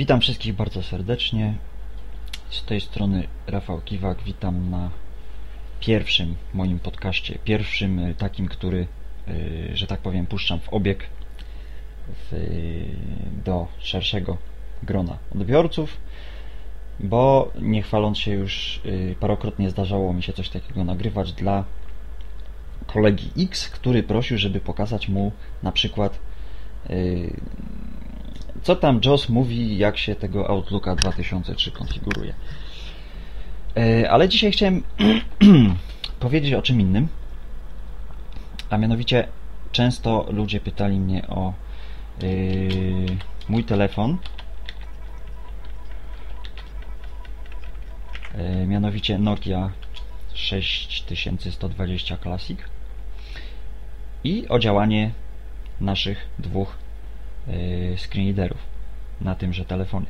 Witam wszystkich bardzo serdecznie. Z tej strony Rafał Kiwak. Witam na pierwszym moim podcaście. Pierwszym y, takim, który, y, że tak powiem, puszczam w obieg w, do szerszego grona odbiorców, bo nie chwaląc się już y, parokrotnie zdarzało mi się coś takiego nagrywać dla kolegi X, który prosił, żeby pokazać mu na przykład co tam JOS mówi, jak się tego Outlooka 2003 konfiguruje. E, ale dzisiaj chciałem powiedzieć o czym innym, a mianowicie często ludzie pytali mnie o yy, mój telefon, yy, mianowicie Nokia 6120 Classic i o działanie naszych dwóch screenreaderów na tymże telefonie.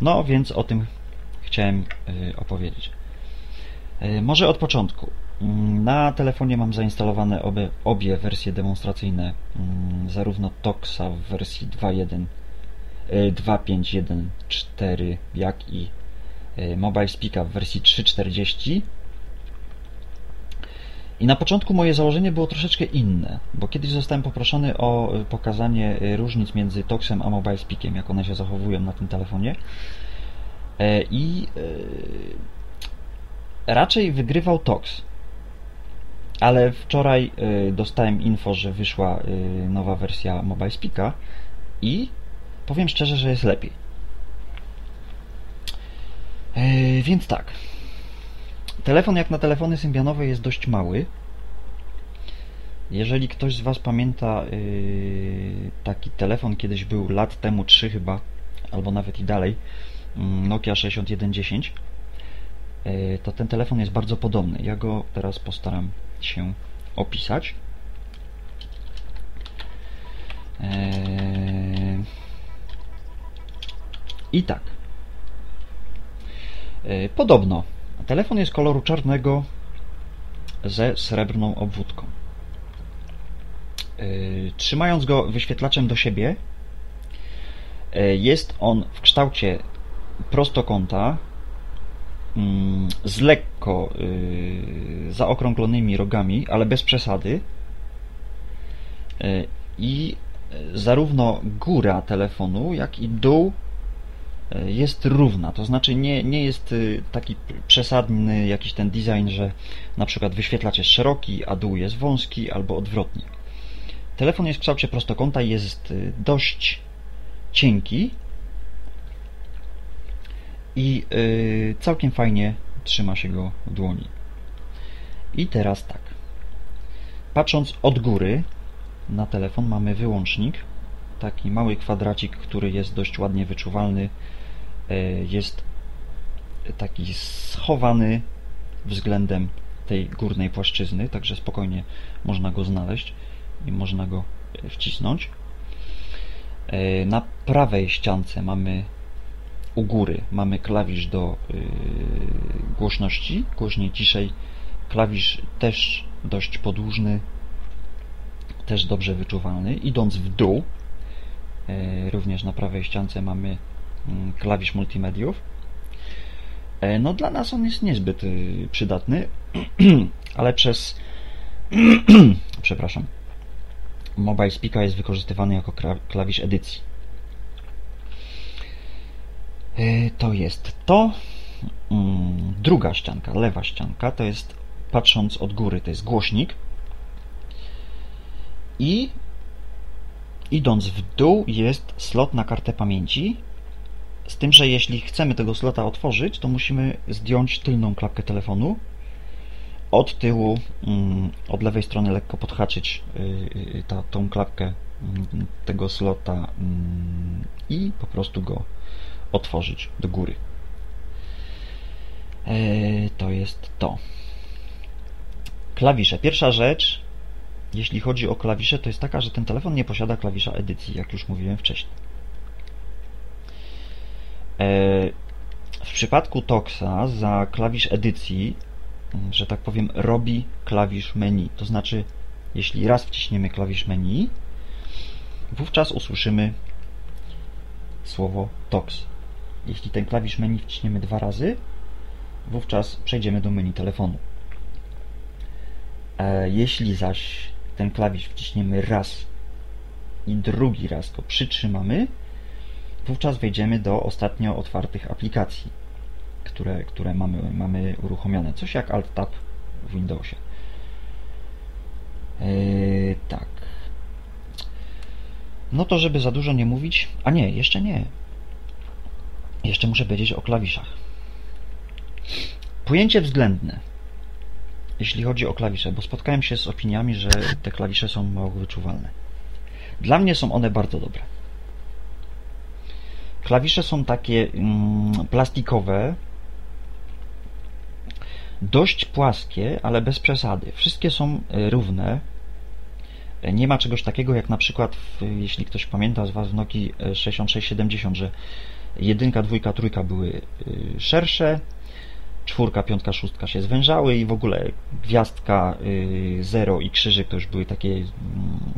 No więc o tym chciałem y, opowiedzieć. Y, może od początku. Mm, na telefonie mam zainstalowane obie, obie wersje demonstracyjne, mm, zarówno Toxa w wersji 2.1, 2.5.1.4, jak i Mobile Speaka w wersji 3.40 i na początku moje założenie było troszeczkę inne, bo kiedyś zostałem poproszony o pokazanie y, różnic między Toxem a Mobile Speakiem, jak one się zachowują na tym telefonie. E, I y, raczej wygrywał Tox. Ale wczoraj dostałem info, że wyszła nowa wersja Mobile Speaka i powiem szczerze, że jest lepiej. E, więc tak, Telefon jak na telefony symbianowe jest dość mały. Jeżeli ktoś z Was pamięta yy, taki telefon, kiedyś był lat temu 3 chyba, albo nawet i dalej, yy, Nokia 6110, yy, to ten telefon jest bardzo podobny. Ja go teraz postaram się opisać. Yy, I tak. Yy, podobno Telefon jest koloru czarnego ze srebrną obwódką. Yy, trzymając go wyświetlaczem do siebie, yy, jest on w kształcie prostokąta mm, z lekko yy, zaokrąglonymi rogami, ale bez przesady. I zarówno góra telefonu, jak i dół jest równa, to znaczy nie, nie jest y, taki przesadny jakiś ten design, że na przykład wyświetlacz jest szeroki, a dół jest wąski, albo odwrotnie. Telefon jest w kształcie prostokąta jest y, dość cienki i y, całkiem fajnie trzyma się go w dłoni. I teraz tak. Patrząc od góry na telefon mamy wyłącznik, taki mały kwadracik, który jest dość ładnie wyczuwalny E, jest taki schowany względem tej górnej płaszczyzny, także spokojnie można go znaleźć i można go wcisnąć. E, na prawej ściance mamy u góry mamy klawisz do e, głośności, głośniej, ciszej. Klawisz też dość podłużny, też dobrze wyczuwalny. Idąc w dół, również na prawej ściance mamy Mm, klawisz multimediów. E, no dla nas on jest niezbyt y, przydatny, ale przez przepraszam Mobile Speaker jest wykorzystywany jako klawisz edycji. E, to jest to. Mm, druga ścianka, lewa ścianka, to jest patrząc od góry, to jest głośnik. I idąc w dół jest slot na kartę pamięci z tym, że jeśli chcemy tego slota otworzyć, to musimy zdjąć tylną klapkę telefonu. Od tyłu, mm, od lewej strony lekko podhaczyć y, y, ta, tą klapkę mm, tego slota mm, i po prostu go otworzyć do góry. E, to jest to. Klawisze. Pierwsza rzecz, jeśli chodzi o klawisze, to jest taka, że ten telefon nie posiada klawisza edycji, jak już mówiłem wcześniej. E, w przypadku Toxa za klawisz edycji, mm, że tak powiem, robi klawisz menu. To znaczy, jeśli raz wciśniemy klawisz menu, wówczas usłyszymy słowo TOX. Jeśli ten klawisz menu wciśniemy dwa razy, wówczas przejdziemy do menu telefonu. E, jeśli zaś ten klawisz wciśniemy raz i drugi raz go przytrzymamy, wówczas wejdziemy do ostatnio otwartych aplikacji, które, które mamy, mamy uruchomione. Coś jak Alt-Tab w Windowsie. Yy, tak. No to, żeby za dużo nie mówić. A nie, jeszcze nie. Jeszcze muszę powiedzieć o klawiszach. Pojęcie względne, jeśli chodzi o klawisze, bo spotkałem się z opiniami, że te klawisze są mało wyczuwalne. Dla mnie są one bardzo dobre. Klawisze są takie mm, plastikowe, dość płaskie, ale bez przesady. Wszystkie są e, równe. E, nie ma czegoś takiego jak na przykład, w, jeśli ktoś pamięta z Was w Nokii 6670, że jedynka, dwójka, trójka były e, szersze, czwórka, piątka, szóstka się zwężały i w ogóle gwiazdka, zero i krzyżyk to już były takie mm,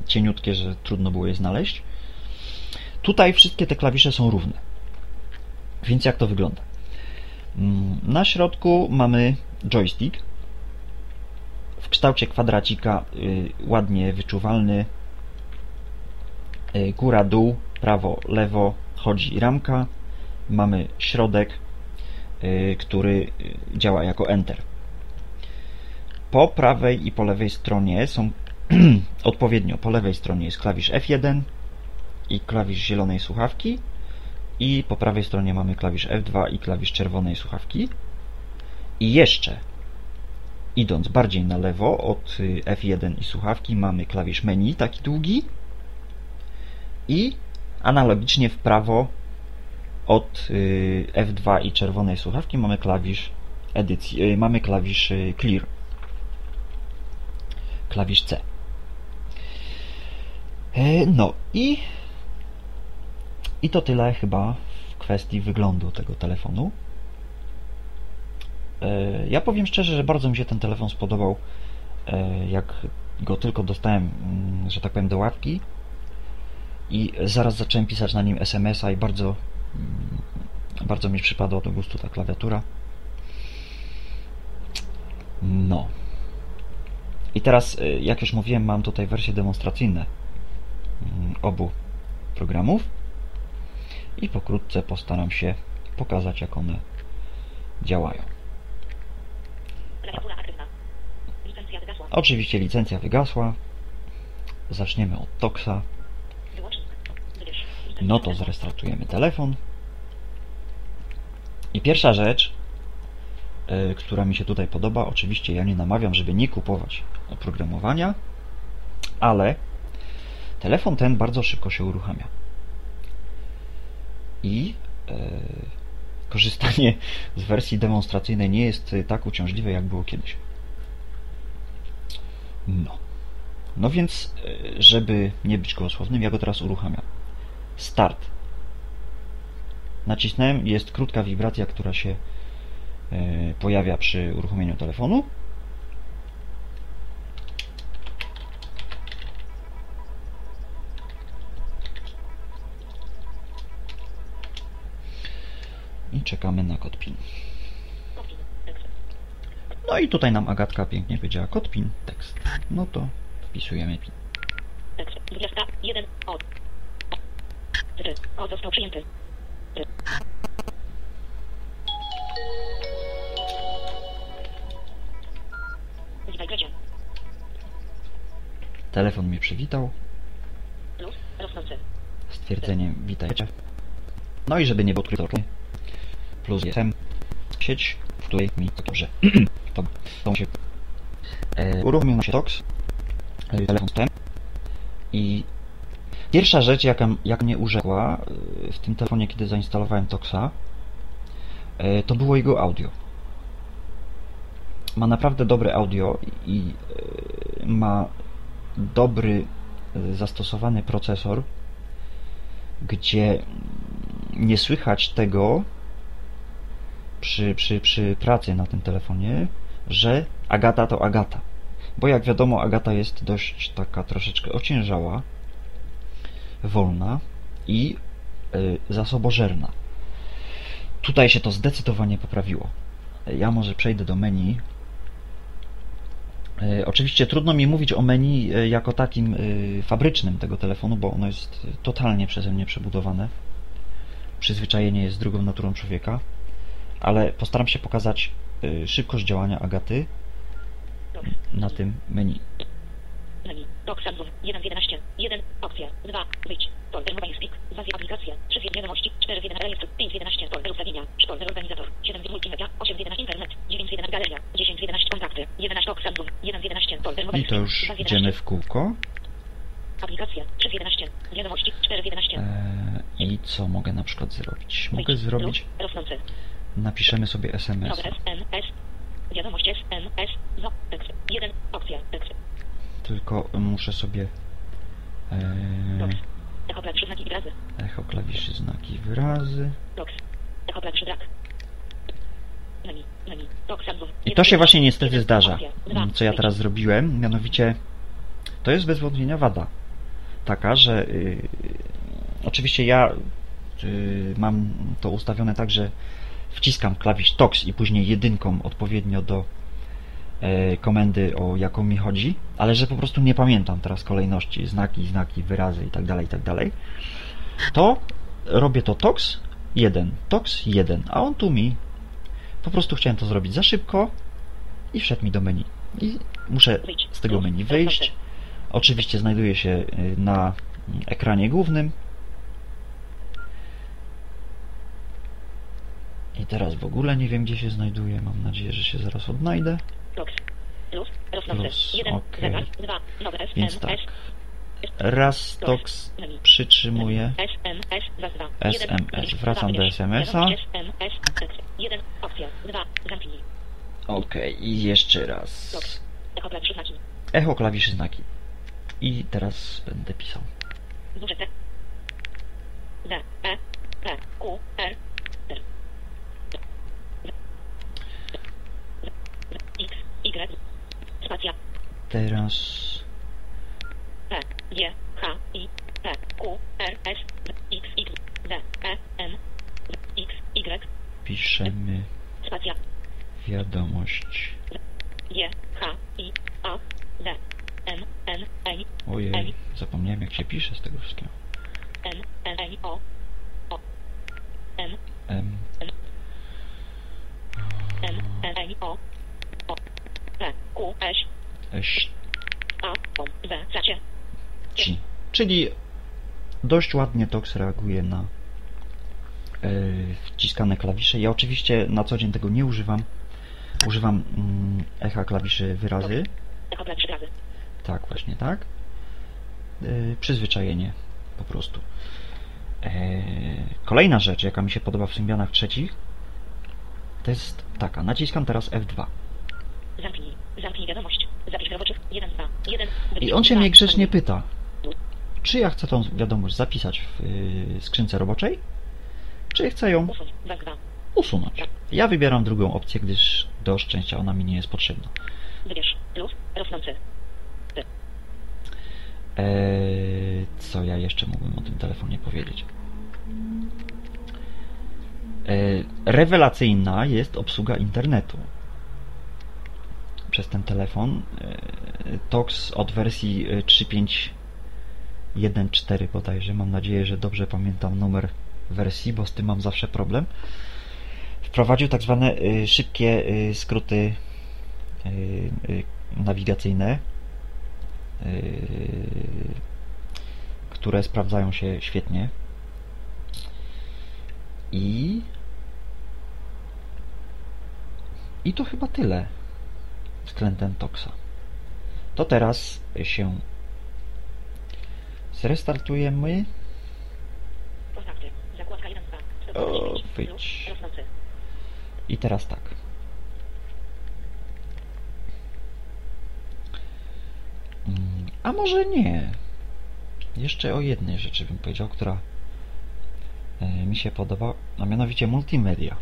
cieniutkie, że trudno było je znaleźć. Tutaj wszystkie te klawisze są równe. Więc jak to wygląda? Mm, na środku mamy joystick w kształcie kwadracika, y, ładnie wyczuwalny. Y, góra, dół, prawo, lewo, chodzi ramka. Mamy środek, y, który działa jako Enter. Po prawej i po lewej stronie są odpowiednio po lewej stronie jest klawisz F1 i klawisz zielonej słuchawki i po prawej stronie mamy klawisz F2 i klawisz czerwonej słuchawki. I jeszcze, idąc bardziej na lewo od y, F1 i słuchawki, mamy klawisz menu, taki długi. I analogicznie w prawo od y, F2 i czerwonej słuchawki mamy klawisz edycji, y, mamy klawisz clear. Klawisz C. E, no i i to tyle chyba w kwestii wyglądu tego telefonu. E, ja powiem szczerze, że bardzo mi się ten telefon spodobał, e, jak go tylko dostałem, mm, że tak powiem, do łapki i zaraz zacząłem pisać na nim SMS-a i bardzo, bardzo mi przypadła do gustu ta klawiatura. No. I teraz, e, jak już mówiłem, mam tutaj wersje demonstracyjne mm, obu programów i pokrótce postaram się pokazać, jak one działają. Oczywiście licencja wygasła. Zaczniemy od Toxa. No to zrestartujemy telefon. I pierwsza rzecz, yy, która mi się tutaj podoba, oczywiście ja nie namawiam, żeby nie kupować oprogramowania, ale telefon ten bardzo szybko się uruchamia i e, korzystanie z wersji demonstracyjnej nie jest tak uciążliwe, jak było kiedyś. No. No więc, e, żeby nie być gołosłownym, ja go teraz uruchamiam. Start. Nacisnąłem, jest krótka wibracja, która się e, pojawia przy uruchomieniu telefonu. i czekamy na kod PIN. No i tutaj nam Agatka pięknie powiedziała kod PIN, tekst. No to wpisujemy PIN. Tekst 21 o. O został przyjęty. Telefon mnie przywitał. Stwierdzeniem witajcie. No i żeby nie było odkryto plus jestem sieć, w której mi to dobrze. to, to się e, uruchomił się TOX, e, telefon z i pierwsza rzecz, jaka, jak mnie urzekła e, w tym telefonie, kiedy zainstalowałem TOXa, e, to było jego audio. Ma naprawdę dobre audio i e, ma dobry zastosowany procesor, gdzie nie słychać tego, przy, przy, przy pracy na tym telefonie, że Agata to Agata. Bo jak wiadomo, Agata jest dość taka troszeczkę ociężała, wolna i y, zasobożerna. Tutaj się to zdecydowanie poprawiło. Ja może przejdę do menu. Y, Oczywiście trudno mi mówić o menu y, jako takim fabrycznym tego telefonu, bo ono jest totalnie przeze mnie przebudowane. Przyzwyczajenie jest drugą naturą człowieka, ale postaram się pokazać szybkość działania Agaty na tym menu. Doks Samsung. 1 z 11. 1. Opcja. 2. Wyjdź. Folder Mobile Speak. 2 z aplikacja. 3 z wiadomości. 4 z 11 rejestr. 5 z 11. Folder ustawienia. Folder organizator. 7 z multimedia. 8 z 11 internet. 9 z 11 galeria. 10 z 11 kontakty. 11 Doks Samsung. 1 z 11. Folder Mobile I to już Speak. 2 z idziemy 11. w kółko. Aplikacja. 3 z 11. Wiadomości. 4 z 11. Eee, I co mogę na przykład zrobić? Mogę zrobić. Rosnący. napiszemy sobie SMS. Wiadomość SMS. No. Tekst. 1. Opcja. Tekst. Tylko muszę sobie Doks. Echo klawiszy znaki i wyrazy. echo klawiszy znaki wyrazy. Doks. Echo klawiszy brak. I to się właśnie niestety zdarza, mm, co ja teraz zrobiłem. Mianowicie to jest bez wątpienia wada. Taka, że y, oczywiście ja y, mam to ustawione tak, że wciskam klawisz TOX i później jedynką odpowiednio do komendy, o jaką mi chodzi, ale że po prostu nie pamiętam teraz kolejności, znaki, znaki, wyrazy itd., itd., to robię to TOX 1, TOX 1, a on tu mi po prostu chciałem to zrobić za szybko i wszedł mi do menu. I muszę z tego menu wyjść. Oczywiście znajduje się y, na ekranie głównym. I teraz w ogóle nie wiem, gdzie się znajduje. Mam nadzieję, że się zaraz odnajdę. Plus. Rosnący. Plus, 1. okej. Zegar. 2. Nowe Więc tak. Raz TOX Menu. przytrzymuję. SMS. Wracam do. SMS-a. Wiadomość SMS. Tekst. 1. Opcja. 2. Zamknij. Ok, i jeszcze raz. Echo klawiszy znaki. Echo klawiszy znaki. I teraz będę pisał. Duże T. D. E. P. Q. R. R. X. Y. Spacja. Teraz P. G. H. I. P. Q. R. S. X. X. D. E. N. X. Y. piszemy Spacja. wiadomość. G. H. I. A. D. N. N. N. Ojej, zapomniałem jak się pisze z tego wszystkiego. N. N. N. O. O. N. M. N. N. N. O. O. P. Q. S. A. O. W. Zacie. Ci. Czyli dość ładnie TOX reaguje na yy, wciskane klawisze. Ja oczywiście na co dzień tego nie używam. Używam mm, echa klawiszy wyrazy. Echo klawisz razy. Tak, właśnie tak. Yy, przyzwyczajenie po prostu. Yy, kolejna rzecz, jaka mi się podoba w Symbianach trzecich, to jest taka. Naciskam teraz F2. Zamknij. Zamknij wiadomość. Zapisz roboczy. 1, 2, 1. I on się mnie grzecznie pyta, czy ja chcę tą wiadomość zapisać w yy, skrzynce roboczej, czy chcę ją Usuń. 2, 2. usunąć. Ja wybieram drugą opcję, gdyż do szczęścia ona mi nie jest potrzebna. Wybierz. Plus. Rosnący. Eee, co ja jeszcze mógłbym o tym telefonie powiedzieć? Eee, rewelacyjna jest obsługa internetu przez ten telefon. Eee, TOX od wersji e, 3.5.1.4 bodajże. Mam nadzieję, że dobrze pamiętam numer wersji, bo z tym mam zawsze problem. Wprowadził tak zwane e, szybkie e, skróty e, e, nawigacyjne które sprawdzają się świetnie. I i to chyba tyle względem Toxa. To teraz się zrestartujemy. Kontakty. Zakładka 1, 2. O, 129. wyjdź. Plus. Rosnący. I teraz tak. A może nie. Jeszcze o jednej rzeczy bym powiedział, która e, mi się podoba, a mianowicie multimedia.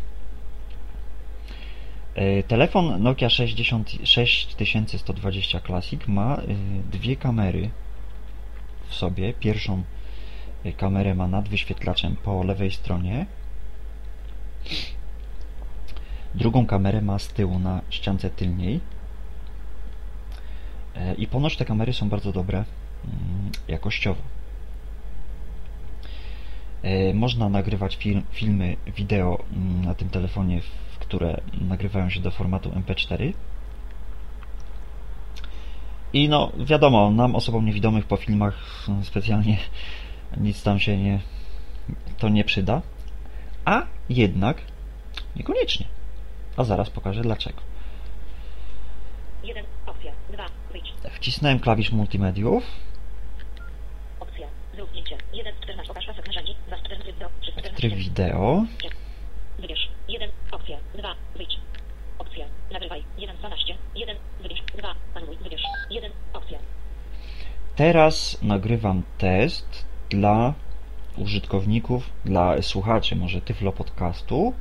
E, Telefon Nokia 60, 6120 Classic ma e, dwie kamery w sobie. Pierwszą kamerę ma nad wyświetlaczem po lewej stronie. Drugą kamerę ma z tyłu na ściance tylniej. E, I ponoć te kamery są bardzo dobre mm, jakościowo. E, można nagrywać film, filmy, wideo mm, na tym telefonie, które nagrywają się do formatu MP4. I no, wiadomo, nam osobom niewidomych po filmach specjalnie nic tam się nie, to nie przyda. A jednak niekoniecznie. A zaraz pokażę dlaczego. 1, opcja, 2, wyjdź, Wcisnąłem klawisz multimediów. opcja, zrób zdjęcie, 1, 14, pokaż pasek narzędzi, 2, 14, do, 3, 14, Tryb wideo. wybierz, 1, opcja, 2, wyjdź, opcja, nagrywaj, 1, 12, 1, wybierz, 2, anuluj, wybierz, 1, opcja, Teraz nagrywam test dla użytkowników, dla słuchaczy może Tyflo Podcastu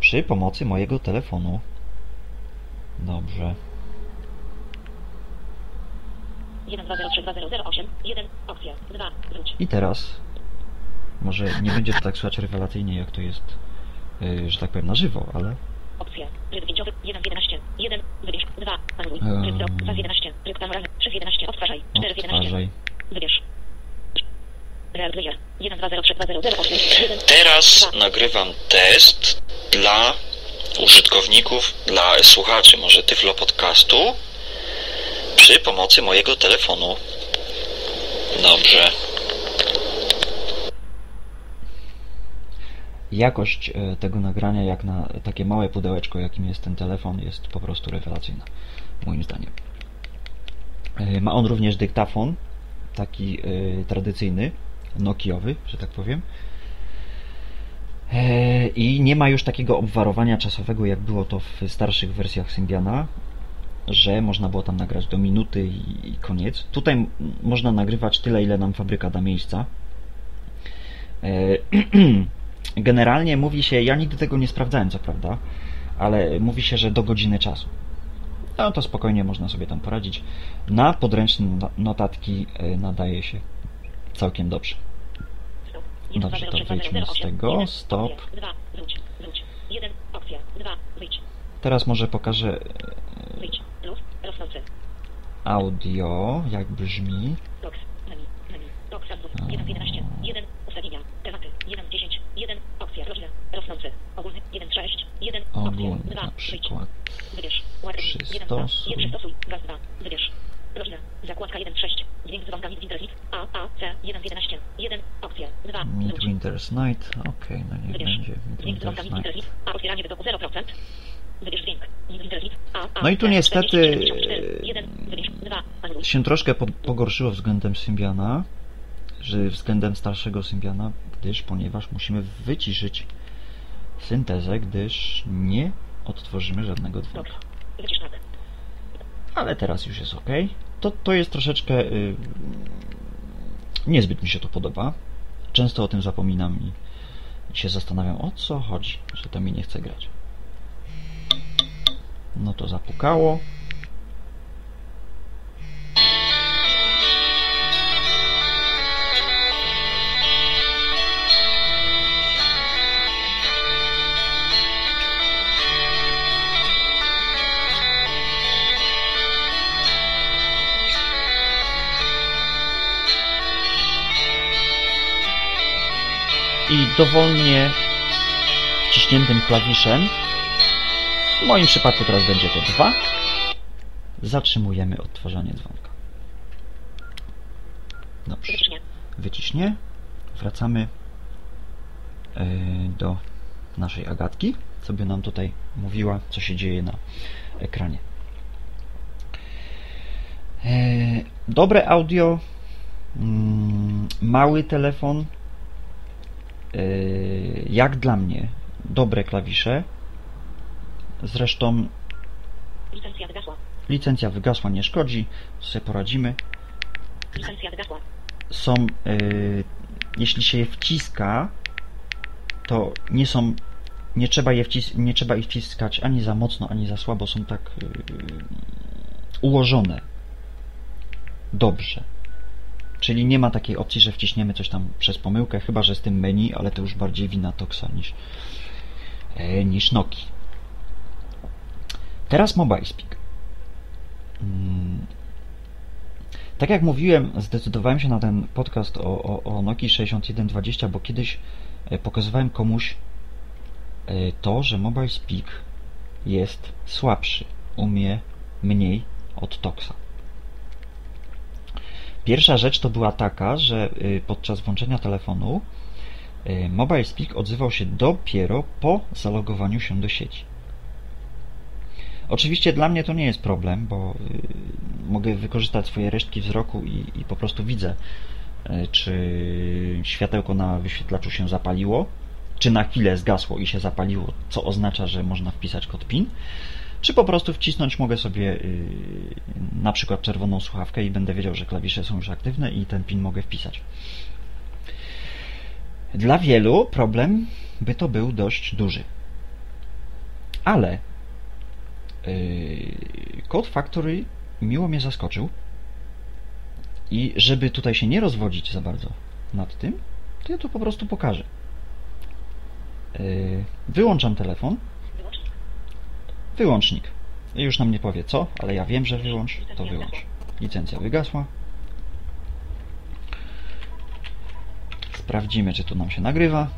przy pomocy mojego telefonu. Dobrze. 1, 2, 0, 3, 2, 0, 0, 8, 1, opcja, 2, wróć, I teraz. Może nie będzie to tak słychać rewelacyjnie, jak to jest, że tak powiem, na żywo, ale opcja, tryb zdjęciowy, 1 z 11, 1, wybierz, 2, anuluj, Ehm. tryb do, 2 z 11, tryb kameralny, 3 z 11, odtwarzaj, 4 z 11, odtwarzaj. wybierz, real player, 1, 2, 0, 3, 2, 0, 0, 8, 1, Teraz 2, nagrywam test dla użytkowników, dla słuchaczy. Może Tyflo Podcastu przy pomocy mojego telefonu. Dobrze. Jakość e, tego nagrania, jak na takie małe pudełeczko, jakim jest ten telefon, jest po prostu rewelacyjna, moim zdaniem. E, Ma on również dyktafon, taki e, tradycyjny, Nokiowy, że tak powiem. I nie ma już takiego obwarowania czasowego, jak było to w starszych wersjach Symbiana, że można było tam nagrać do minuty i, i koniec. Tutaj można nagrywać tyle, ile nam fabryka da miejsca. Generalnie mówi się, ja nigdy tego nie sprawdzałem, co prawda, ale mówi się, że do godziny czasu. No to spokojnie można sobie tam poradzić. Na podręczne no- notatki e, nadaje się całkiem dobrze. stop, 1, 2, Dobrze, 0, to 3, 2, 0, wyjdźmy 0, z 8, tego. 1, Stop. opcja, 2, wróć, wróć, 1, opcja, 2, wyjdź, Teraz może pokażę e, audio, jak brzmi. 1 z 11, 1, ustawienia, tematy, 1 z 10, 1, opcja, rodzina, rosnący, ogólny, 1 z 6, 1, opcja, Ogólny 2, na przykład. wybierz, ładunek, 1 z 2, Przystosuj. 1 przystosuj, 2 z 2, wybierz, rodzina, zakładka 1 z 6, dźwięk z dzwonkami z Winterlit, A, A, C, 1 z 11, 1, opcja, 2, wróć, Midwinter's Night. Okej, no niech wybierz, będzie Midwinter's Night. A, otwieranie wydoku 0%, wybierz dźwięk, Winterlit, A, A, No i tu niestety, 40, 74, 1, wybierz, 2, anuluj, Się troszkę po- pogorszyło względem Symbiana, względem starszego Symbiana, gdyż, ponieważ musimy wyciszyć syntezę, gdyż nie odtworzymy żadnego dźwięku. Ale teraz już jest ok. To, to jest troszeczkę. Y, niezbyt mi się to podoba. Często o tym zapominam i się zastanawiam, o co chodzi, że to mi nie chce grać. No to zapukało. I dowolnie wciśniętym klawiszem, w moim przypadku teraz będzie to 2, zatrzymujemy odtwarzanie dzwonka. Dobrze, wyciśnie. Wracamy e, do naszej Agatki, co by nam tutaj mówiła, co się dzieje na ekranie. E, Dobre audio, mm, mały telefon, jak dla mnie, dobre klawisze. Zresztą licencja wygasła, licencja wygasła, nie szkodzi, sobie poradzimy. licencja wygasła, Są, e, jeśli się je wciska, to nie są, nie trzeba, je wcis nie trzeba ich wciskać ani za mocno, ani za słabo, są tak e, ułożone dobrze. Czyli nie ma takiej opcji, że wciśniemy coś tam przez pomyłkę, chyba że z tym menu, ale to już bardziej wina Toxa niż, e, niż Noki. Teraz Mobile Speak. Mm. Tak jak mówiłem, zdecydowałem się na ten podcast o, o, o Nokii 6120, bo kiedyś e, pokazywałem komuś e, to, że Mobile Speak jest słabszy, umie mniej od Toxa. Pierwsza rzecz to była taka, że y, podczas włączenia telefonu y, Mobile Speak odzywał się dopiero po zalogowaniu się do sieci. Oczywiście dla mnie to nie jest problem, bo y, mogę wykorzystać swoje resztki wzroku i, i po prostu widzę, czy światełko na wyświetlaczu się zapaliło, czy na chwilę zgasło i się zapaliło, co oznacza, że można wpisać kod PIN, czy po prostu wcisnąć mogę sobie yy, na przykład czerwoną słuchawkę i będę wiedział, że klawisze są już aktywne i ten pin mogę wpisać. Dla wielu problem by to był dość duży. Ale Code Factory miło mnie zaskoczył i żeby tutaj się nie rozwodzić za bardzo nad tym, to ja tu po prostu pokażę. Yy, wyłączam telefon Wyłącznik. Już nam nie powie co, ale ja wiem, że wyłącz, to wyłącz. Licencja wygasła. Sprawdzimy, czy tu nam się nagrywa.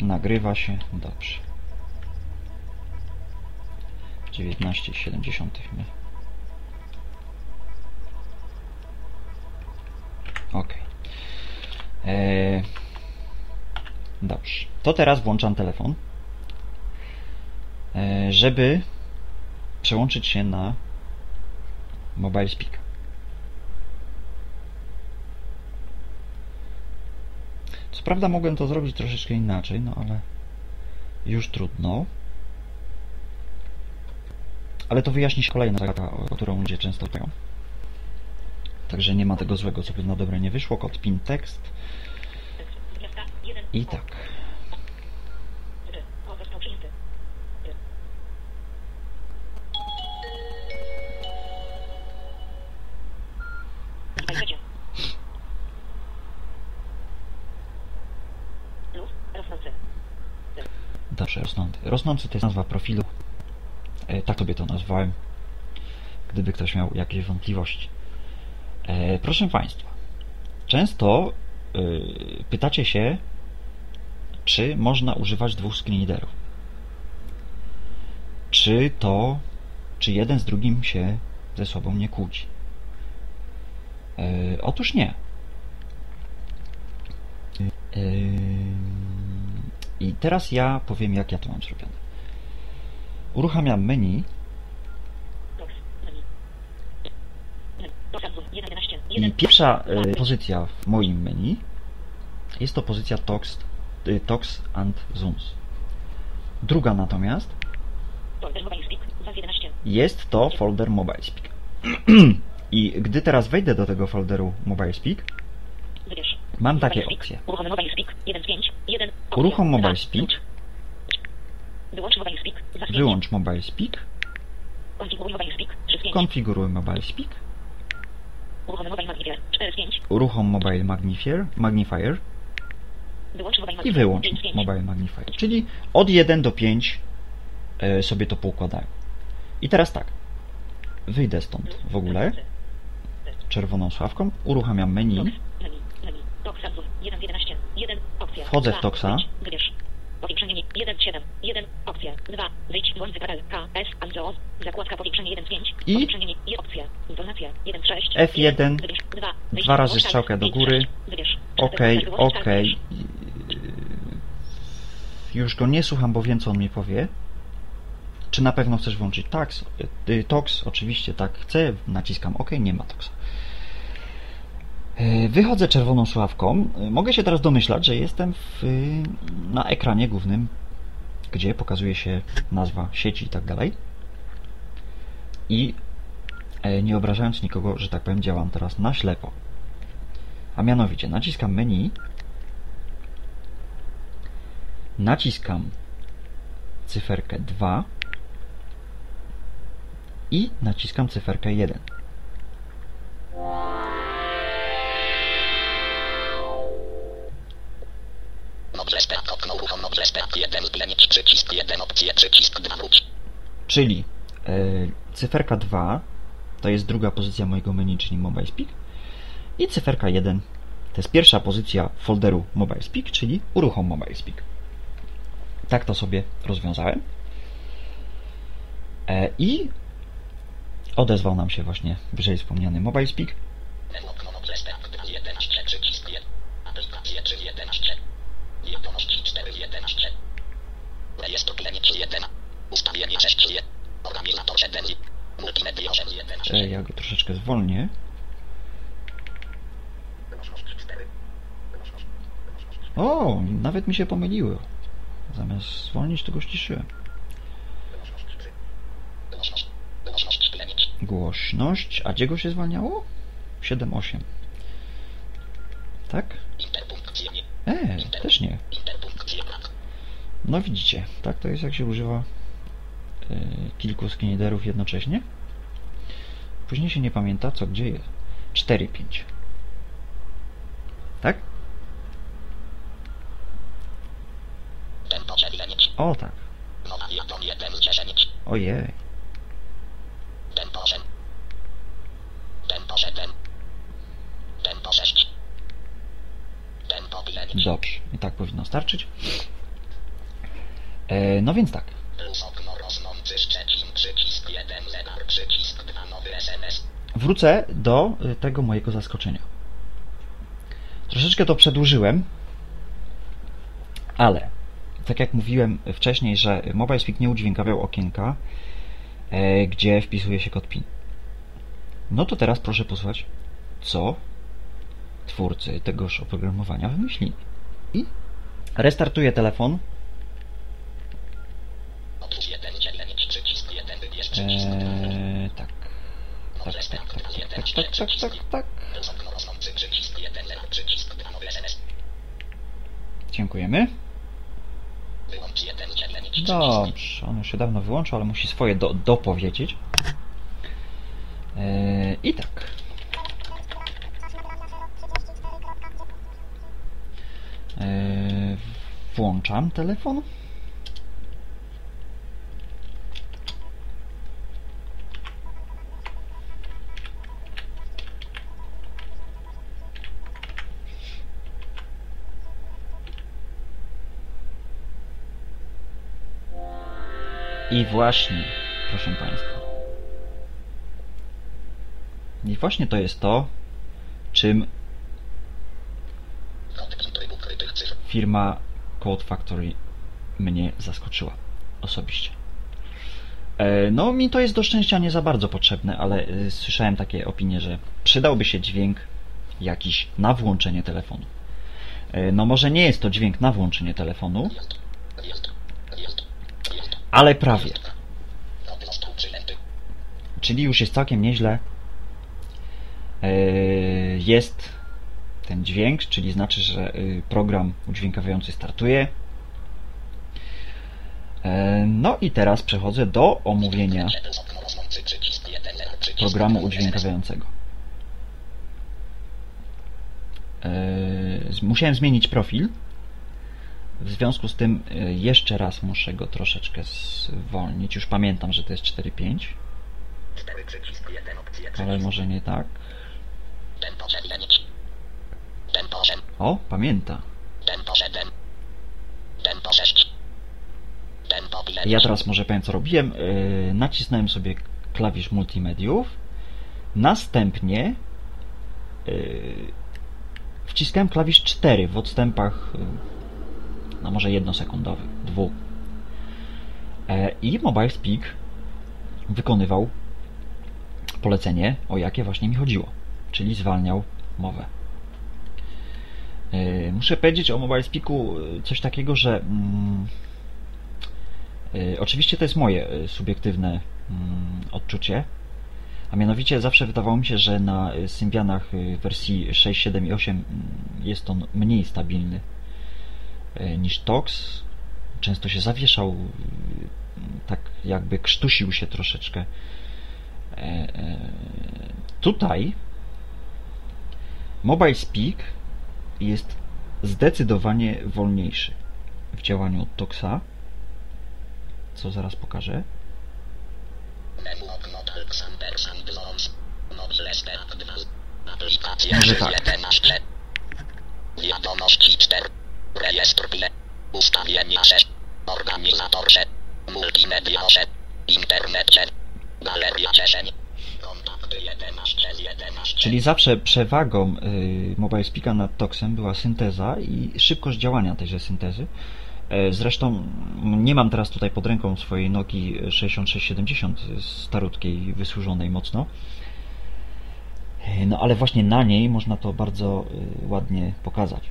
Nagrywa się, dobrze. 19,7 nie? Ok. Eee, Dobrze. To teraz włączam telefon, e, żeby przełączyć się na mobile speak. Co prawda mogłem to zrobić troszeczkę inaczej, no ale już trudno. Ale to wyjaśni się kolejna zagadka, o którą ludzie często pytają. Także nie ma tego złego, co by na dobre nie wyszło. Kod pin tekst i tak. Dobrze, rosnący. Rosnący to jest nazwa profilu. E, tak sobie to nazwałem. Gdyby ktoś miał jakieś wątpliwości. E, proszę Państwa, często e, pytacie się, czy można używać dwóch screenreaderów. Czy to, czy jeden z drugim się ze sobą nie kłóci? Yy, otóż nie. Yy, I teraz ja powiem, jak ja to mam zrobione. Uruchamiam menu. I pierwsza yy, pozycja w moim menu jest to pozycja Tox Y, Tox and Zooms. Druga natomiast jest to folder Mobile Speak. I gdy teraz wejdę do tego folderu Mobile Speak, mam takie opcje. Uruchom Mobile Speak. Wyłącz Mobile Speak. Konfiguruj Mobile Speak. Uruchom Mobile Magnifier. Magnifier i wyłącz Mobile Magnifier. Czyli od 1 do 5 e, sobie to poukładają. I teraz tak, wyjdę stąd w ogóle. Czerwoną sławką, uruchamiam menu, wchodzę w Toxa, powiększenie 1, 7, 1, opcja. 2, wyjdź, włącz ZRL, K, S, zakładka powiększenie 1, 5, i powiększenie, opcja, informacja. 1, 6, F1, 2, dwa. Razy strzałkę do góry, ok, ok, już go nie słucham, bo wiem, co on mi powie. Czy na pewno chcesz włączyć tax? Y, tox? Oczywiście tak chcę. Naciskam OK, nie ma toxa. Y, wychodzę czerwoną sławką. Y, mogę się teraz domyślać, że jestem w, na ekranie głównym, gdzie pokazuje się nazwa sieci i tak dalej. I nie obrażając nikogo, że tak powiem, działam teraz na ślepo. A mianowicie naciskam menu naciskam cyferkę 2 i naciskam cyferkę 1. Obrzestek, okno uruchom, obrzestek, 1 zblenić, przycisk 1, opcje, przycisk 2, wróć. Czyli e, cyferka 2 to jest druga pozycja mojego menu, czyli Mobile Speak. I cyferka 1 to jest pierwsza pozycja folderu Mobile Speak, czyli uruchom Mobile Speak. Tak to sobie rozwiązałem. E, I odezwał nam się właśnie wyżej wspomniany Mobile Speak. E, ja go troszeczkę zwolnię. O, nawet mi się pomyliło. Zamiast zwolnić, to go ściszyłem. Głośność. A gdzie go się zwalniało? 7.8. Tak? Interpunkcje nie. E, też nie. No widzicie, tak to jest jak się używa y, kilku skiniderów jednocześnie. Później się nie pamięta co gdzie jest. 4, 5. Tak? Tempo 9. O tak. Nowa wiadom 1 z 10. Ojej. Tempo 8. Tempo 7. Tempo 6. Tempo plenić. Dobrze. I tak powinno starczyć. E, no więc tak. Plus okno rosnący Szczecin, przycisk 1, zegar, przycisk 2, nowy SMS. Wrócę do y, tego mojego zaskoczenia. Troszeczkę to przedłużyłem, ale tak jak mówiłem wcześniej, że MobileSpeak nie udźwiękawiał okienka, e, gdzie wpisuje się kod PIN. No to teraz proszę posłuchać, co twórcy tegoż oprogramowania wymyślili. I restartuję telefon. E, tak. Tak, tak, tak, tak, tak, tak, tak, tak. Dziękujemy. Dobrze, on już się dawno wyłączył, ale musi swoje do, dopowiedzieć. Eee, I tak. Eee, włączam telefon. I właśnie, proszę Państwa. I właśnie to jest to, czym firma Code Factory mnie zaskoczyła osobiście. E, No, mi to jest do szczęścia nie za bardzo potrzebne, ale y, słyszałem takie opinie, że przydałby się dźwięk jakiś na włączenie telefonu. E, No, może nie jest to dźwięk na włączenie telefonu, Jest. Jest. Jest. Jest. Ale prawie. Czyli już jest całkiem nieźle. E, Jest ten dźwięk, czyli znaczy, że y, program udźwiękawiający startuje. E, No i teraz przechodzę do omówienia Plus okno rosnący przycisk 1, zegar, przycisk programu 2, nowy SMS. udźwiękawiającego. E, Musiałem zmienić profil. W związku z tym e, jeszcze raz muszę go troszeczkę zwolnić. Już pamiętam, że to jest 4.5, 4, przycisk 1, opcje, ale może nie tak. Tempo 9. Tempo 8. O, pamięta. Tempo 7. Tempo 6. Tempo plenić. Ja teraz może powiem co robiłem. Yy, nacisnąłem sobie klawisz multimediów. Następnie wciskałem klawisz 4 w odstępach no może jednosekundowych, dwóch. E, I Mobile Speak wykonywał polecenie, o jakie właśnie mi chodziło, czyli zwalniał mowę. Yy, Muszę powiedzieć o Mobile Speaku yy, coś takiego, że mm, oczywiście to jest moje subiektywne mm, odczucie, a mianowicie zawsze wydawało mi się, że na Symbianach wersji 6, 7 i 8 mm, jest on mniej stabilny niż TOX. Często się zawieszał, yy, tak jakby krztusił się troszeczkę E, e, tutaj Mobile Speak jest zdecydowanie wolniejszy w działaniu od Toxa, co zaraz pokażę. Menu okno Alexander Sandlons. Mobile Speak 2. Aplikacja Może tak. 11. Wiadomości 4. Rejestr ple. Ustawienia 6. Organizator 6. Multimedia 6. Internet 6. Galeria 10. Kontakty 11 z 11. Czyli zawsze przewagą y, Mobile Speaka nad Toxem była synteza i szybkość działania tejże syntezy. E, Zresztą nie mam teraz tutaj pod ręką swojej Nokii 6670 starutkiej, wysłużonej mocno. E, No ale właśnie na niej można to bardzo y, ładnie pokazać,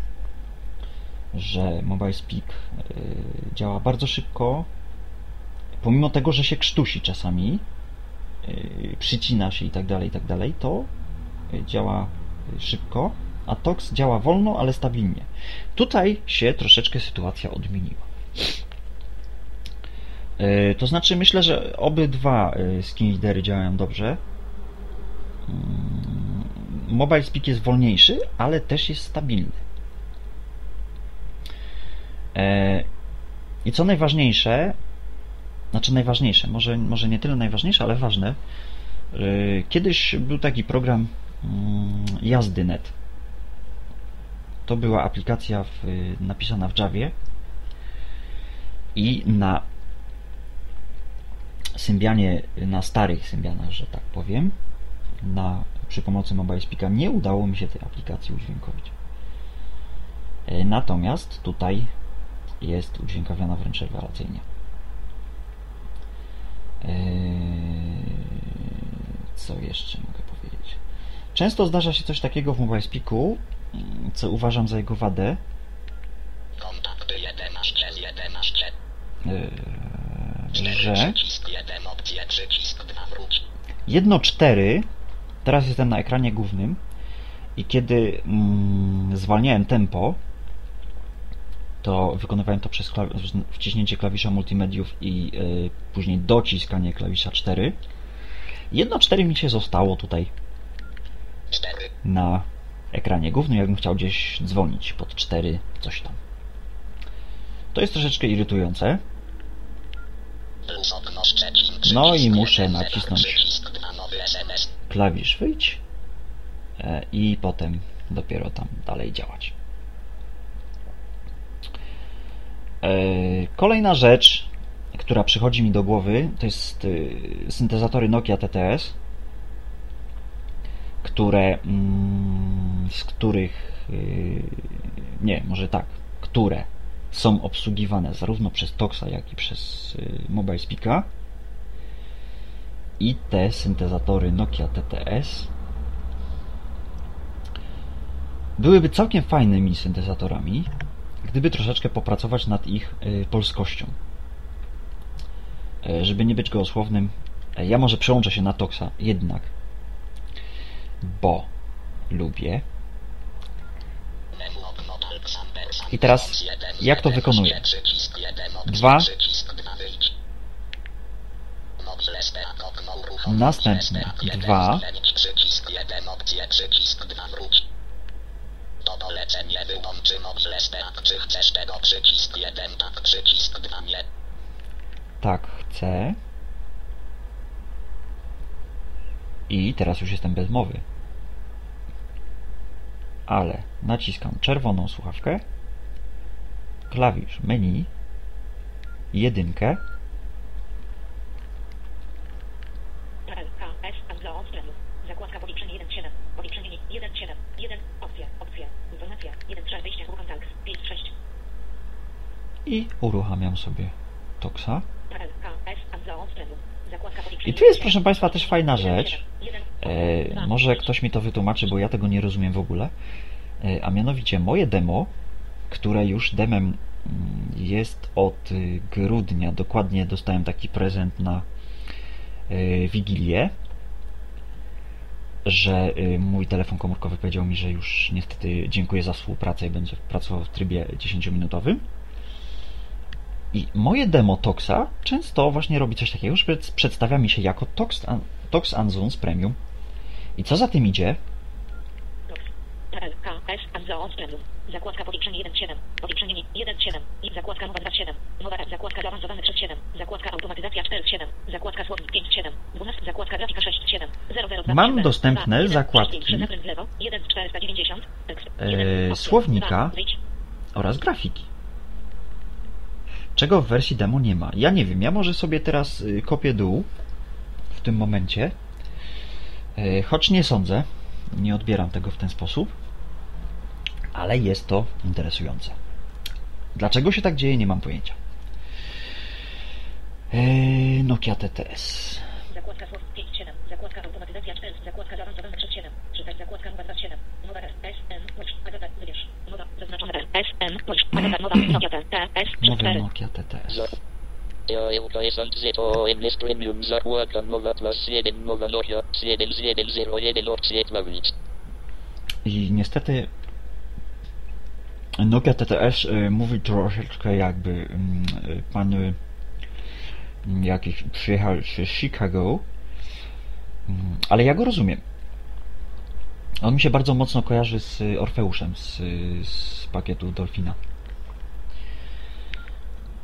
że Mobile Speak y, działa bardzo szybko, pomimo tego, że się krztusi czasami, y, przycina się i tak dalej, i tak dalej, to y, działa szybko, a TOX działa wolno, ale stabilnie. Tutaj się troszeczkę sytuacja odmieniła. To znaczy, myślę, że obydwa y, skin lidery działają dobrze. Mm, Mobile Speak jest wolniejszy, ale też jest stabilny. E, I co najważniejsze, znaczy najważniejsze, może, może nie tyle najważniejsze, ale ważne. Kiedyś był taki program mm, Jazdy.net. To była aplikacja w, napisana w Javie i na Symbianie, na starych Symbianach, że tak powiem, na, przy pomocy Mobile nie udało mi się tej aplikacji udźwiękowić. E, Natomiast tutaj jest udźwiękawiona wręcz rewelacyjnie. Eee, Co jeszcze mogę powiedzieć? Często zdarza się coś takiego w Mobile Speaku, mm, co uważam za jego wadę. Kontakty 11 z 11. eee, 4 że przycisk 1 opcje przycisk 2 wróć. jedno 4, teraz jestem na ekranie głównym i kiedy mm, zwalniałem tempo, to wykonywałem to przez wciśnięcie klawisza multimediów i y, później dociskanie klawisza 4. Jedno 4 mi się zostało tutaj 4. na ekranie głównym, jakbym chciał gdzieś dzwonić pod 4, coś tam. To jest troszeczkę irytujące. No i muszę nacisnąć. Przycisk 2 nowy SMS. klawisz wyjdź e, i potem dopiero tam dalej działać. E, Kolejna rzecz, która przychodzi mi do głowy, to jest y, syntezatory Nokia TTS, które, mm, z których, y, nie, może tak, które są obsługiwane zarówno przez Toxa, jak i przez y, Mobile Speaka. I te syntezatory Nokia TTS byłyby całkiem fajnymi syntezatorami, gdyby troszeczkę popracować nad ich y, polskością. E, Żeby nie być gołosłownym, e, ja może przełączę się na Toxa jednak, bo lubię. I teraz Sandlons 1 z jak to 11, wykonuję? Przycisk 1 opcje Dwa. przycisk 2 wyjdź. Mobile Speak okno uruchomić. Następnie Speak jeden dwa. zmienić Przycisk 1 opcje przycisk 2 wróć. To polecenie wyłączy Mobile Speak. Czy chcesz tego przycisk 1 tak przycisk 2 nie. Tak, chcę. I teraz już jestem bez mowy. Ale naciskam czerwoną słuchawkę, klawisz menu, jedynkę Parel K S Anglo Australium. Zakładka policzenie 1.7. Policzenie 1.7. 1. Opcja. Opcja. Informacja. 1.3. Wyjście. Kontakt. 5.6. i uruchamiam sobie policzenie I tu jest, 1.7. proszę Państwa, też fajna rzecz. 1. E, może ktoś mi to wytłumaczy, bo ja tego nie rozumiem w ogóle. E, a mianowicie moje demo, które już demem mm, jest od grudnia, dokładnie dostałem taki prezent na y, Wigilię, że y, mój telefon komórkowy powiedział mi, że już niestety dziękuję za współpracę i będzie pracował w trybie 10-minutowym. I moje demo Toxa często właśnie robi coś takiego, że przed- przedstawia mi się jako Tox, Tox Anzons Premium. I co za tym idzie? Zakładka powiększenie 1.7. Powiększenie 1.7. I zakładka nowa 2.7. Nowa zakładka zaawansowane 3.7. Zakładka automatyzacja 4.7. Zakładka słownik 5.7. 12. Zakładka grafika 6.7. 002. Mam dostępne zakładki. Zakręt w lewo. 1 z 490. Tekst. 1. Opcja. słownika. 2. Wyjdź. oraz grafiki. Czego w wersji demo nie ma. Ja nie wiem, ja może sobie teraz y, kopię dół w tym momencie, Y, choć nie sądzę, nie odbieram tego w ten sposób, ale jest to interesujące. Dlaczego się tak dzieje, nie mam pojęcia. Eee, Nokia TTS. Zakładka słownik 5.7. Zakładka automatyzacja 4. Zakładka zaawansowane 3.7. Czytać zakładka nowa 2.7. Nowa R, S, N, Push, Agata, wybierz. Nowa, zaznaczone N, Push, Agata, nowa, Nokia T, T, S, Nowy 4. Nokia TTS. Za. EOS ZOMS Premium zakładka nowa plus 1 nowa Nokia 7101 opcje klawisz. I niestety Nokia TTS y, mówi troszeczkę jakby mm, y, pan y, jakiś przyjechał z Chicago, Mm, ale ja go rozumiem. On mi się bardzo mocno kojarzy z y, Orfeuszem z, y, z pakietu Dolfina.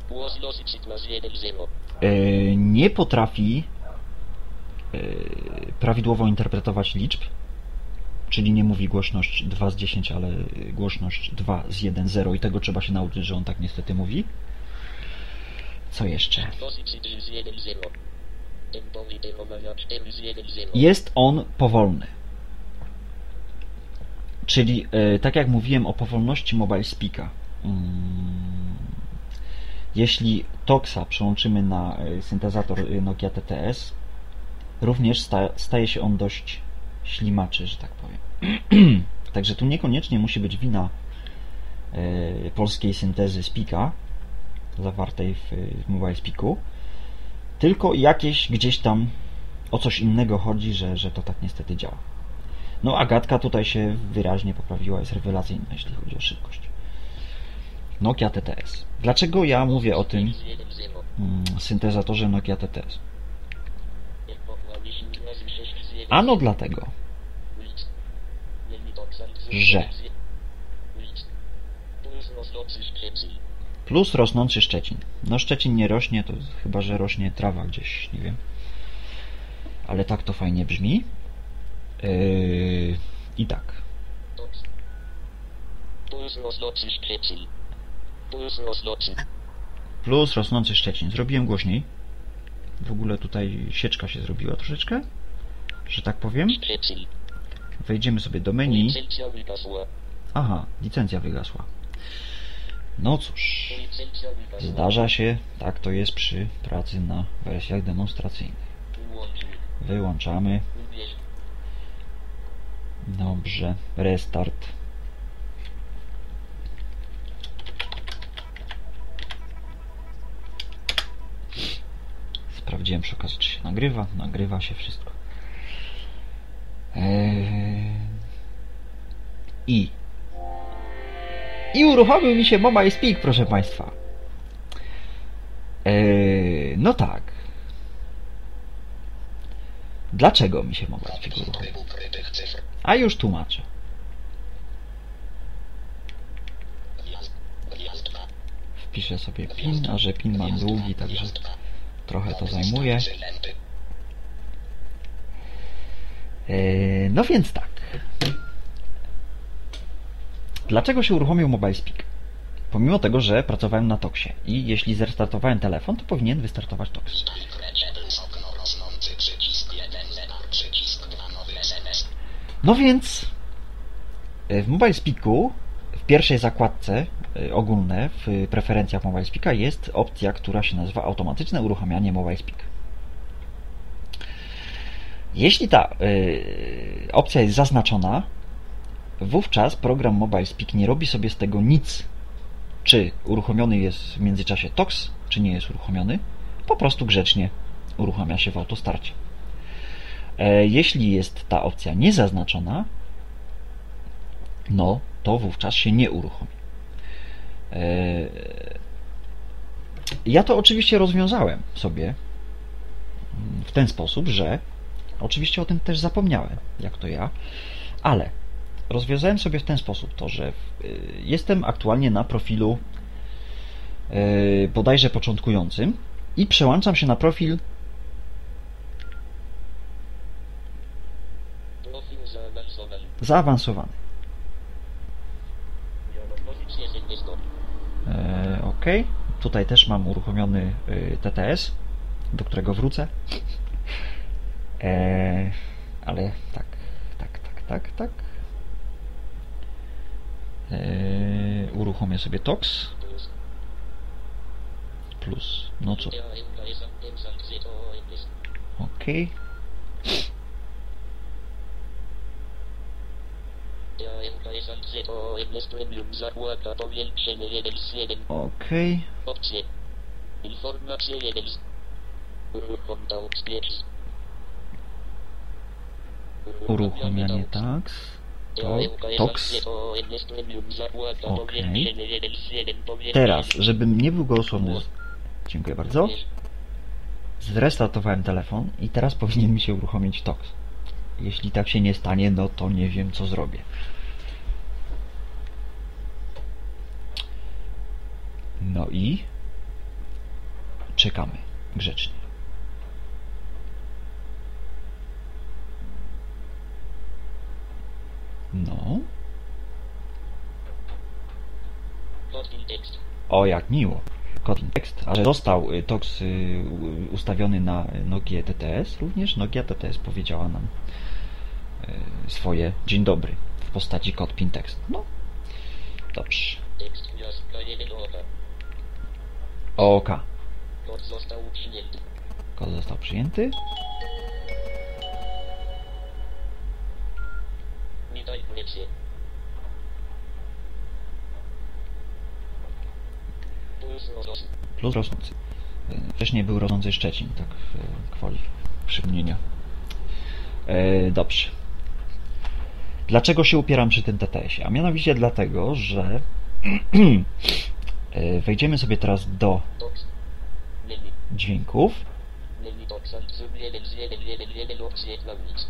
Głos dosyć plus 1 0. Y, Nie potrafi y, prawidłowo interpretować liczb, czyli nie mówi głośność 2 z 10, ale głośność 2 z 1, 0 i tego trzeba się nauczyć, że on tak niestety mówi. Co jeszcze? Dosyć z 1 0. Tempo literowania 4 z 1 0. Jest on powolny. Czyli, e, tak jak mówiłem o powolności Mobile Speaka, mm, jeśli Toxa przełączymy na e, syntezator e, Nokia TTS, również sta, staje się on dość ślimaczy, że tak powiem. Także tu niekoniecznie musi być wina polskiej syntezy Speaka zawartej w, w Mobile Speaku, tylko jakieś gdzieś tam o coś innego chodzi, że, że to tak niestety działa. No Agatka tutaj się wyraźnie poprawiła, jest rewelacyjna, jeśli chodzi o szybkość. Nokia TTS. Dlaczego ja mówię o tym z 1 0. mm, syntezatorze Nokia TTS? Tempo klawisz razy 6 z 1 Ano dlatego, Że. 1 z 1. Lic. Puls rosnący Szczecin. plus rosnący Szczecin. No Szczecin nie rośnie, to chyba, że rośnie trawa gdzieś, nie wiem. Ale tak to fajnie brzmi. Yy, I tak. Puls rosnący Szczecin. Puls rosnący. Plus rosnący Szczecin. Zrobiłem głośniej. W ogóle tutaj sieczka się zrobiła troszeczkę, że tak powiem. Wejdziemy sobie do menu. Licencja wygasła. Aha, licencja wygasła. No cóż, zdarza się, tak to jest przy pracy na wersjach demonstracyjnych. Wyłączamy. Dobrze, restart. Sprawdziłem przy okazji, czy się nagrywa. Nagrywa się wszystko. Eee... I. I uruchomił mi się Mobile Speak, proszę Państwa. Eee... No tak. Dlaczego mi się? Ukrytych cyfr. A już tłumaczę. Gwiazd. Gwiazd 2. Wpiszę sobie PIN, a że PIN mam długi, także Gwiazd 2. trochę to zajmuje. Eee, No więc tak. Dlaczego się uruchomił Mobile Speak? Pomimo tego, że pracowałem na Toxie i jeśli zrestartowałem telefon, to powinien wystartować Tox. No więc e, w Mobile Speaku w pierwszej zakładce e, ogólne w preferencjach Mobile Speaka jest opcja, która się nazywa automatyczne uruchamianie Mobile Speak. Jeśli ta e, opcja jest zaznaczona, wówczas program Mobile Speak nie robi sobie z tego nic, czy uruchomiony jest w międzyczasie TOX, czy nie jest uruchomiony, po prostu grzecznie uruchamia się w autostarcie. E, Jeśli jest ta opcja niezaznaczona, no to wówczas się nie uruchomi. E, Ja to oczywiście rozwiązałem sobie w ten sposób, że Oczywiście o tym też zapomniałem, jak to ja, ale rozwiązałem sobie w ten sposób to, że y, jestem aktualnie na profilu bodajże początkującym i przełączam się na Profil zaawansowany. E, OK. Tutaj też mam uruchomiony y, TTS, do którego wrócę. E, ale tak, tak, tak, tak, tak. E, uruchomię sobie TOX Plus. No co? OK. Ja MKS Sankcje to OMS Premium zakłada powiększenie 1 z 1. OK. Opcje. Informacje 1 z... Uruchom. Uruchamianie TAX. To, TOX. Okej. Teraz, żebym nie był gołoszony. Dziękuję bardzo. Zrestartowałem telefon i teraz powinien mi się uruchomić TOX. Jeśli tak się nie stanie, no to nie wiem co zrobię. No i czekamy grzecznie. No, o jak miło. Kotlin tekst, a że został y, TOX y, ustawiony na Nokia TTS, również Nokia TTS powiedziała nam y, swoje dzień dobry w postaci Kotlin tekst. No, dobrze. Tekst gwiazdka 1 oka. OK. Kod został przyjęty. Kod został przyjęty. Plus rosnący. Y, Wcześniej był rosnący Szczecin, tak y, gwoli przypomnienia. E, Dobrze. Dlaczego się upieram przy tym TTS-ie? A mianowicie dlatego, że e, wejdziemy sobie teraz do dźwięków. Menu Toks Antsum 1 z 1 1 1 opcje dla nic.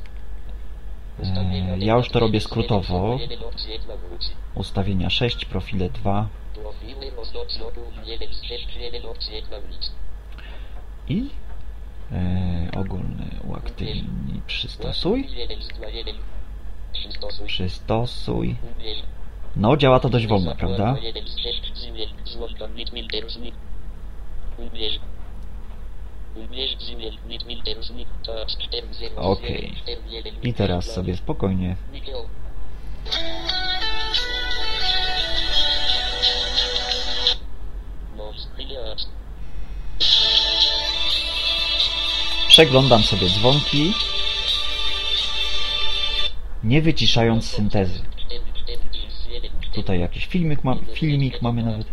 E, Ja już to robię skrótowo. 1 opcje dla wróci. Ustawienia 6, profile 2 Profiły roznoc lokum 1 z 6 1 opcje dla nic. i e, ogólny uaktywnij przystosuj. 1 z 2 1. Przystosuj. No, działa to dość wolno, prawda? 1 z 6 dźwięk. Złąka mit milterusnik. Ubierz. Ubierz dźwięk mit milterusnik. Touch 4 0 Okej. I teraz sobie spokojnie przeglądam sobie dzwonki, nie wyciszając syntezy. 4 4 1 Tutaj jakiś filmik, ma, filmik mamy nawet.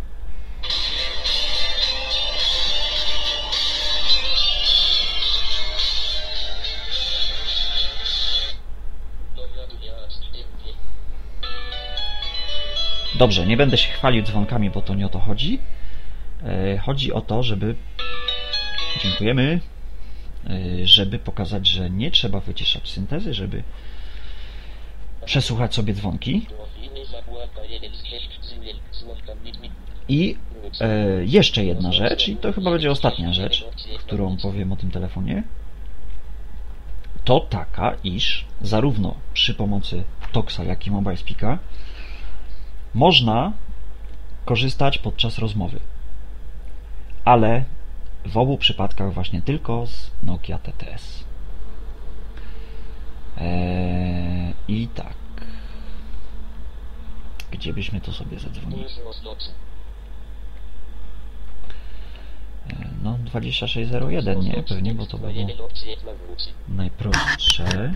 Dobrze, nie będę się chwalił dzwonkami, bo to nie o to chodzi. E, Chodzi o to, żeby. Dziękujemy. E, Żeby pokazać, że nie trzeba wyciszać syntezy, żeby przesłuchać sobie dzwonki. I e, jeszcze jedna rzecz, i to chyba będzie ostatnia rzecz, którą powiem o tym telefonie, to taka, iż zarówno przy pomocy Toxa, jak i Mobile Speaka można korzystać podczas rozmowy, ale w obu przypadkach właśnie tylko z Nokia TTS. Eee, I tak. Gdzie byśmy to sobie zadzwonili? Rosnący. No 2601 nie, pewnie, bo to było 1 opcje dla wróci. najprostsze.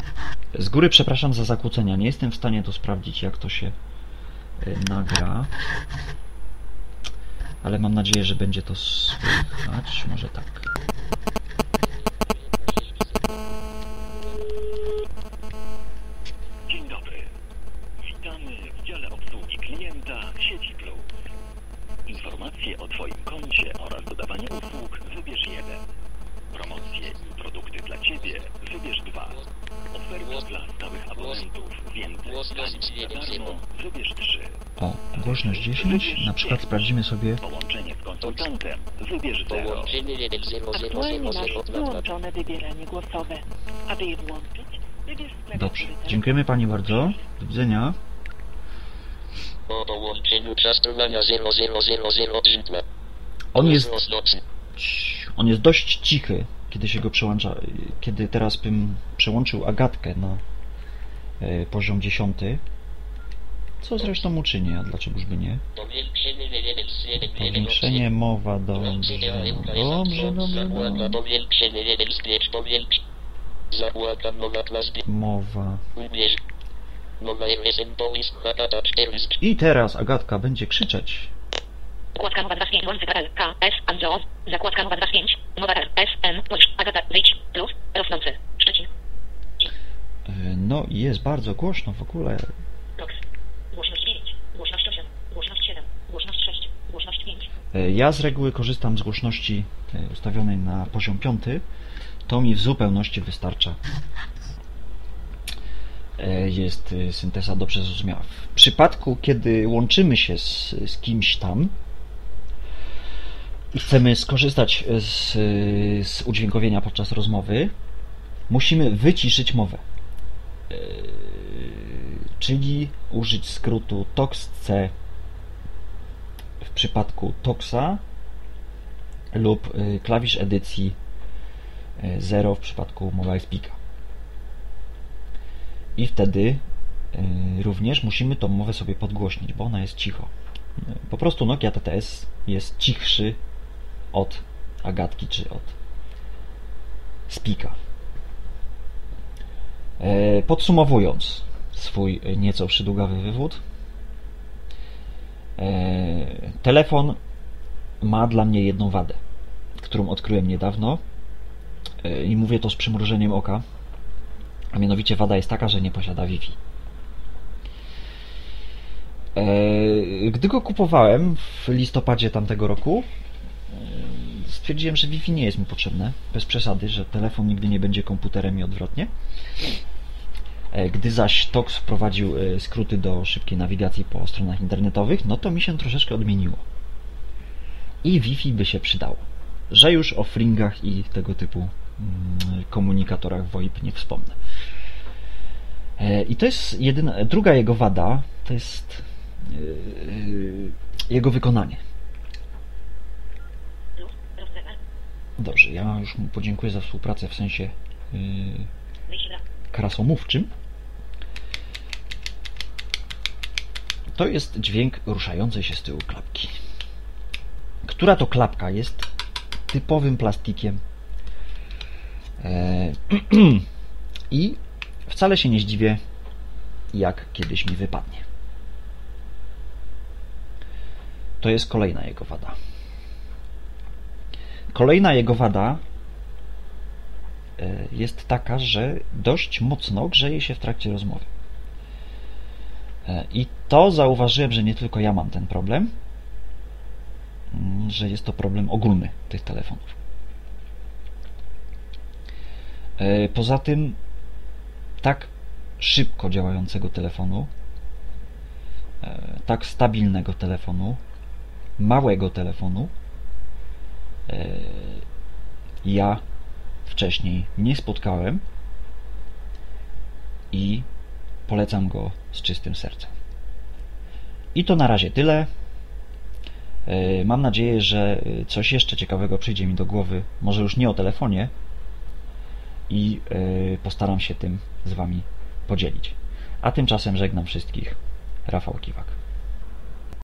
Z góry przepraszam za zakłócenia, nie jestem w stanie tu sprawdzić jak to się y, nagra. Ale mam nadzieję, że będzie to słychać. Może tak. Dzień dobry. Witamy w dziale obsługi klienta sieci Plus. Informacje o Twoim koncie oraz dodawanie usług wybierz jeden. Promocje i produkty dla ciebie, wybierz dwa. Oferta dla stałych abonentów. Więcej danych za darmo, wybierz trzy. O, głośność 10. Na przykład sprawdzimy sobie Połączenie z konsultantem, wybierz zero. Połączenie 10000 Aktualnie masz wyłączone wybieranie głosowe. Aby je włączyć, wybierz Dobrze. Dziękujemy Pani bardzo. Do widzenia. Po połączeniu czastowania 0000 On jest, on jest dość cichy, kiedy się go przełącza. Kiedy teraz bym przełączył Agatkę na e, poziom 10, co zresztą uczynię, a dlaczegoż by nie? Powiększenie 1 z 1 Powiększenie mowa, dobrze, dobrze, dobrze, dobrze. powiększenie 1 z 5 powiększ. Zakłada nowa klas Mowa. Ubierz. Nowa RSM Police Hakata 4 z I teraz Agatka będzie krzyczeć. Zakładka mowa 2 z 5, łący PL, K, S, Anzo, zakładka mowa 2 z 5, mowa R, S, M, Polish, Agata, wyjdź, plus, rosnący, Szczecin, E, No jest bardzo głośno w ogóle. Tox, głośność 9, głośność 8, głośność 7, głośność 6, głośność 5, E, Ja z reguły korzystam z głośności e, ustawionej na poziom 5. To mi w zupełności wystarcza. E, Jest e, synteza dobrze zrozumiała. W przypadku, kiedy łączymy się z, z kimś tam i chcemy skorzystać z, z udźwiękowienia podczas rozmowy, musimy wyciszyć mowę. E, Czyli użyć skrótu TOX-C przypadku Toxa lub y, klawisz edycji y, 0 w przypadku Mobile Speaka. I wtedy y, również musimy tą mowę sobie podgłośnić, bo ona jest cicho. Y, Po prostu Nokia TTS jest cichszy od Agatki czy od Speaka. E, Podsumowując swój y, nieco przydługawy wywód, Telefon ma dla mnie jedną wadę, którą odkryłem niedawno E, i mówię to z przymrużeniem oka. A mianowicie wada jest taka, że nie posiada Wi-Fi. E, Gdy go kupowałem w listopadzie tamtego roku, e, stwierdziłem, że Wi-Fi nie jest mi potrzebne, bez przesady, że telefon nigdy nie będzie komputerem i odwrotnie. E, Gdy zaś TOX wprowadził e, skróty do szybkiej nawigacji po stronach internetowych, no to mi się troszeczkę odmieniło. I Wi-Fi by się przydało. Że już o fringach i tego typu mm, komunikatorach VoIP nie wspomnę. E, I to jest jedyna, druga jego wada, to jest jego wykonanie. Dobrze, ja już mu podziękuję za współpracę w sensie yy, krasomówczym. To jest dźwięk ruszającej się z tyłu klapki. Która to klapka jest typowym plastikiem. E, I wcale się nie zdziwię, jak kiedyś mi wypadnie. To jest kolejna jego wada. Kolejna jego wada e, jest taka, że dość mocno grzeje się w trakcie rozmowy. E, I to zauważyłem, że nie tylko ja mam ten problem, mm, że jest to problem ogólny tych telefonów. E, Poza tym, tak szybko działającego telefonu, e, tak stabilnego telefonu, małego telefonu, ja wcześniej nie spotkałem i polecam go z czystym sercem. I to na razie tyle. E, Mam nadzieję, że e, coś jeszcze ciekawego przyjdzie mi do głowy, może już nie o telefonie, i e, postaram się tym z Wami podzielić. A tymczasem żegnam wszystkich. Rafał Kiwak.